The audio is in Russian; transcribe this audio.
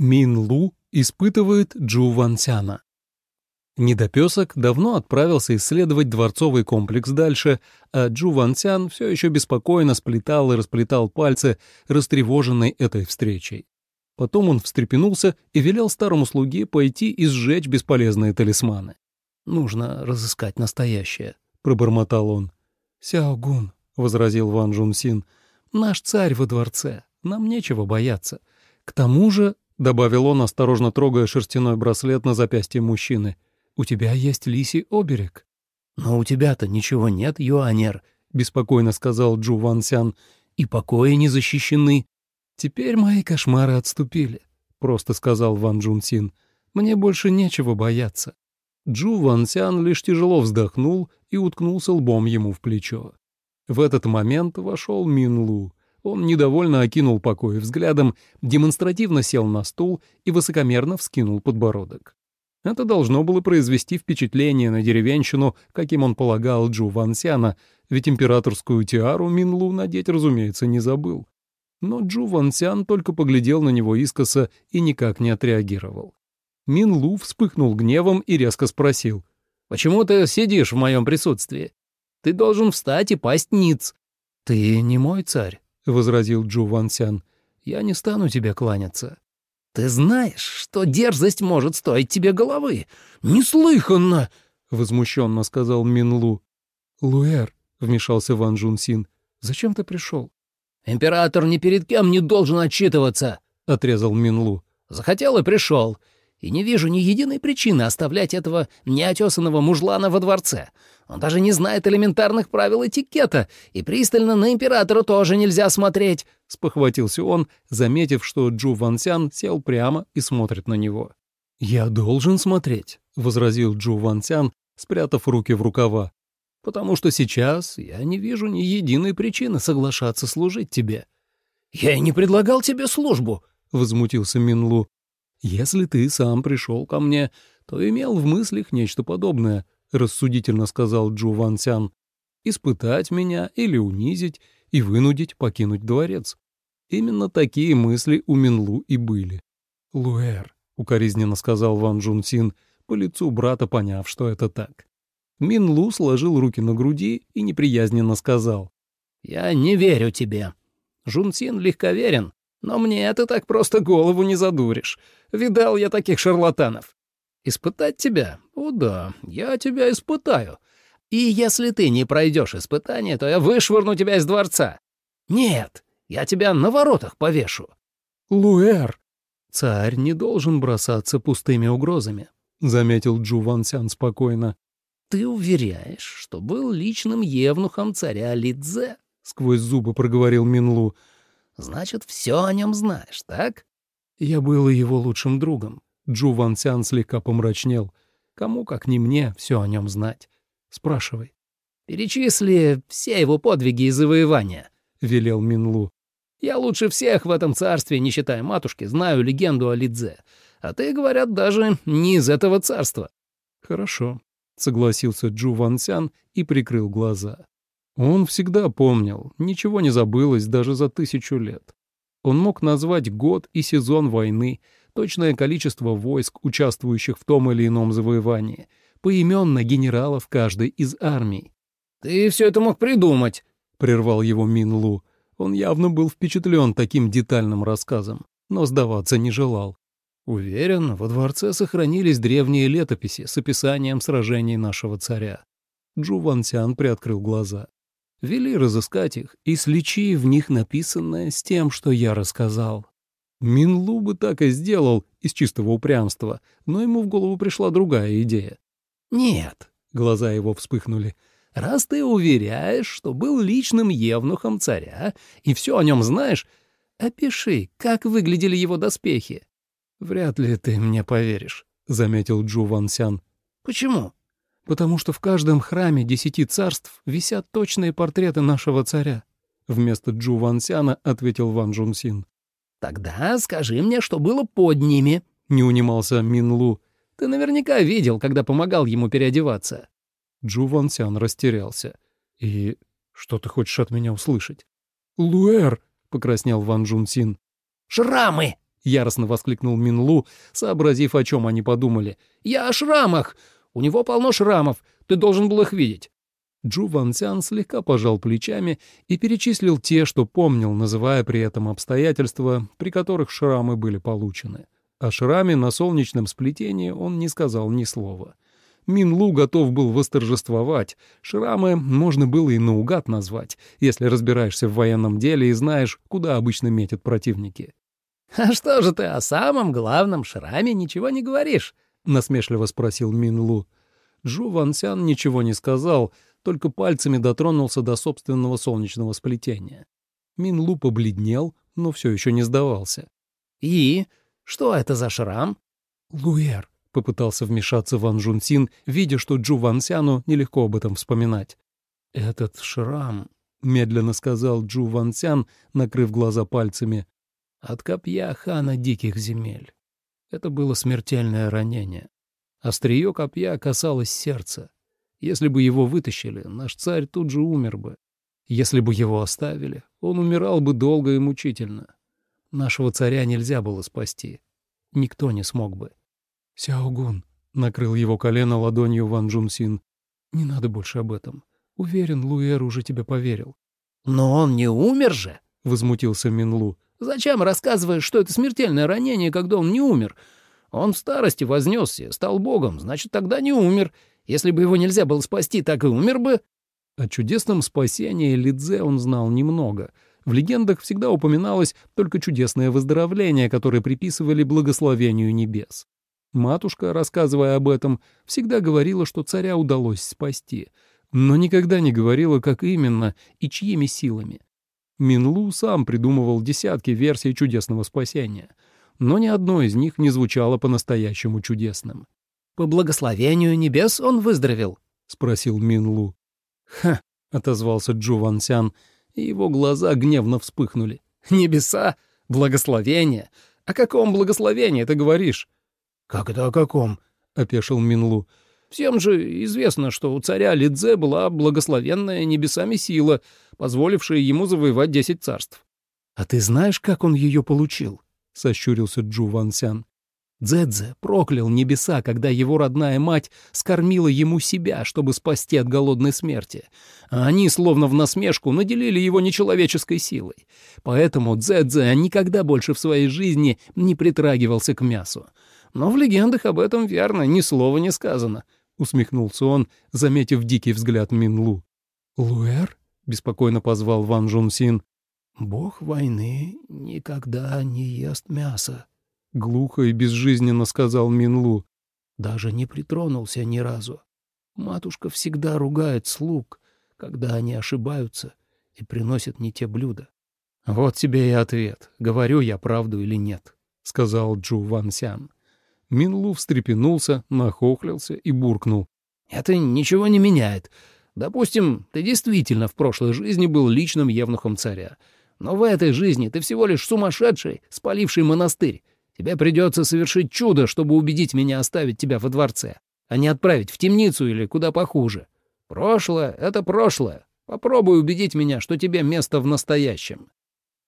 Мин Лу испытывает Джу Вансяна. Недопесок давно отправился исследовать дворцовый комплекс дальше, а Джу Вансян все еще беспокойно сплетал и расплетал пальцы, растревоженный этой встречей. Потом он встрепенулся и велел старому слуге пойти и сжечь бесполезные талисманы. «Нужно разыскать настоящее», — пробормотал он. «Сяогун», — возразил Ван Джун — «наш царь во дворце, нам нечего бояться. К тому же — добавил он, осторожно трогая шерстяной браслет на запястье мужчины. «У тебя есть лисий оберег». «Но у тебя-то ничего нет, юанер», — беспокойно сказал Джу Ван Сян. «И покои не защищены». «Теперь мои кошмары отступили», — просто сказал Ван Джун Син. «Мне больше нечего бояться». Джу Ван Сян лишь тяжело вздохнул и уткнулся лбом ему в плечо. В этот момент вошел Мин Лу. Он недовольно окинул покой взглядом, демонстративно сел на стул и высокомерно вскинул подбородок. Это должно было произвести впечатление на деревенщину, каким он полагал Джу Вансяна, ведь императорскую тиару Минлу надеть, разумеется, не забыл. Но Джу Вансян только поглядел на него искоса и никак не отреагировал. Минлу вспыхнул гневом и резко спросил. «Почему ты сидишь в моем присутствии? Ты должен встать и пасть ниц». «Ты не мой царь», — возразил Джу Вансян. «Я не стану тебе кланяться». «Ты знаешь, что дерзость может стоить тебе головы? Неслыханно!» — возмущенно сказал Минлу. «Луэр», — вмешался Ван Джун Син, — «зачем ты пришел?» «Император ни перед кем не должен отчитываться», — отрезал Минлу. «Захотел и пришел и не вижу ни единой причины оставлять этого неотесанного мужлана во дворце. Он даже не знает элементарных правил этикета, и пристально на императора тоже нельзя смотреть», — спохватился он, заметив, что Джу Вансян сел прямо и смотрит на него. «Я должен смотреть», — возразил Джу Вансян, спрятав руки в рукава, «потому что сейчас я не вижу ни единой причины соглашаться служить тебе». «Я и не предлагал тебе службу», — возмутился Минлу. «Если ты сам пришел ко мне, то имел в мыслях нечто подобное», — рассудительно сказал Джу Ван Сян. «Испытать меня или унизить и вынудить покинуть дворец». Именно такие мысли у Минлу и были. «Луэр», — укоризненно сказал Ван Джун Син, по лицу брата поняв, что это так. Минлу сложил руки на груди и неприязненно сказал. «Я не верю тебе. Жунсин легковерен, но мне это так просто голову не задуришь. Видал я таких шарлатанов. Испытать тебя? О да, я тебя испытаю. И если ты не пройдешь испытание, то я вышвырну тебя из дворца. Нет, я тебя на воротах повешу. Луэр, царь не должен бросаться пустыми угрозами, заметил Джу Ван Сян спокойно. Ты уверяешь, что был личным евнухом царя Лидзе? сквозь зубы проговорил Минлу. Значит, все о нем знаешь, так? Я был его лучшим другом. Джу Ван Сян слегка помрачнел. Кому, как не мне, все о нем знать? Спрашивай. «Перечисли все его подвиги и завоевания», — велел Минлу. «Я лучше всех в этом царстве, не считая матушки, знаю легенду о Лидзе. А ты, говорят, даже не из этого царства». «Хорошо», — согласился Джу Ван Сян и прикрыл глаза. Он всегда помнил, ничего не забылось даже за тысячу лет. Он мог назвать год и сезон войны, точное количество войск, участвующих в том или ином завоевании, поименно генералов каждой из армий. «Ты все это мог придумать», — прервал его Минлу. Он явно был впечатлен таким детальным рассказом, но сдаваться не желал. Уверен, во дворце сохранились древние летописи с описанием сражений нашего царя. Джу Вансян приоткрыл глаза. Вели разыскать их и сличи в них написанное с тем, что я рассказал. Минлу бы так и сделал из чистого упрямства, но ему в голову пришла другая идея. «Нет», — глаза его вспыхнули, — «раз ты уверяешь, что был личным евнухом царя и все о нем знаешь, опиши, как выглядели его доспехи». «Вряд ли ты мне поверишь», — заметил Джу Ван Сян. «Почему?» Потому что в каждом храме десяти царств висят точные портреты нашего царя», — вместо Джу Ван Сяна ответил Ван Джун Син. «Тогда скажи мне, что было под ними», — не унимался Мин Лу. «Ты наверняка видел, когда помогал ему переодеваться». Джу Ван Сян растерялся. «И что ты хочешь от меня услышать?» «Луэр», — покраснел Ван Джун Син. «Шрамы!» —— яростно воскликнул Минлу, сообразив, о чем они подумали. «Я о шрамах! У него полно шрамов, ты должен был их видеть». Джу Ван Цян слегка пожал плечами и перечислил те, что помнил, называя при этом обстоятельства, при которых шрамы были получены. О шраме на солнечном сплетении он не сказал ни слова. Минлу готов был восторжествовать. Шрамы можно было и наугад назвать, если разбираешься в военном деле и знаешь, куда обычно метят противники. «А что же ты о самом главном шраме ничего не говоришь?» — насмешливо спросил Минлу. Джу Вансян ничего не сказал, только пальцами дотронулся до собственного солнечного сплетения. Минлу побледнел, но все еще не сдавался. «И? Что это за шрам?» «Луэр», — попытался вмешаться Ван Жунсин, видя, что Джу Вансяну нелегко об этом вспоминать. «Этот шрам», — медленно сказал Джу Вансян, накрыв глаза пальцами, — «от копья хана диких земель. Это было смертельное ранение. Острие копья касалось сердца. Если бы его вытащили, наш царь тут же умер бы. Если бы его оставили, он умирал бы долго и мучительно. Нашего царя нельзя было спасти. Никто не смог бы. «Сяогун», — накрыл его колено ладонью Ван Джунсин, — «не надо больше об этом. Уверен, Луэр уже тебе поверил». «Но он не умер же», — возмутился Минлу. «Зачем рассказываешь, что это смертельное ранение, когда он не умер? Он в старости вознесся, стал богом, значит, тогда не умер. Если бы его нельзя было спасти, так и умер бы». О чудесном спасении Лидзе он знал немного — в легендах всегда упоминалось только чудесное выздоровление, которое приписывали благословению небес. Матушка, рассказывая об этом, всегда говорила, что царя удалось спасти, но никогда не говорила, как именно и чьими силами. Минлу сам придумывал десятки версий чудесного спасения, но ни одно из них не звучало по-настоящему чудесным. «По благословению небес он выздоровел?» — спросил Минлу. «Ха!» — отозвался Джу Вансян, и его глаза гневно вспыхнули. «Небеса? Благословение? О каком благословении ты говоришь?» «Как это о каком?» — опешил Минлу. «Всем же известно, что у царя Лидзе была благословенная небесами сила, позволившая ему завоевать десять царств». «А ты знаешь, как он ее получил?» — сощурился Джу Вансян. Дзэдзе проклял небеса, когда его родная мать скормила ему себя, чтобы спасти от голодной смерти. А они, словно в насмешку, наделили его нечеловеческой силой. Поэтому Дзэдзе никогда больше в своей жизни не притрагивался к мясу. Но в легендах об этом верно, ни слова не сказано, — усмехнулся он, заметив дикий взгляд Минлу. «Луэр?» — беспокойно позвал Ван Жун Син. «Бог войны никогда не ест мясо», — глухо и безжизненно сказал Минлу. «Даже не притронулся ни разу. Матушка всегда ругает слуг, когда они ошибаются и приносят не те блюда». «Вот тебе и ответ, говорю я правду или нет», — сказал Джу Ван Сян. Минлу встрепенулся, нахохлился и буркнул. «Это ничего не меняет. Допустим, ты действительно в прошлой жизни был личным евнухом царя. Но в этой жизни ты всего лишь сумасшедший, спаливший монастырь. Тебе придется совершить чудо, чтобы убедить меня оставить тебя во дворце, а не отправить в темницу или куда похуже. Прошлое — это прошлое. Попробуй убедить меня, что тебе место в настоящем».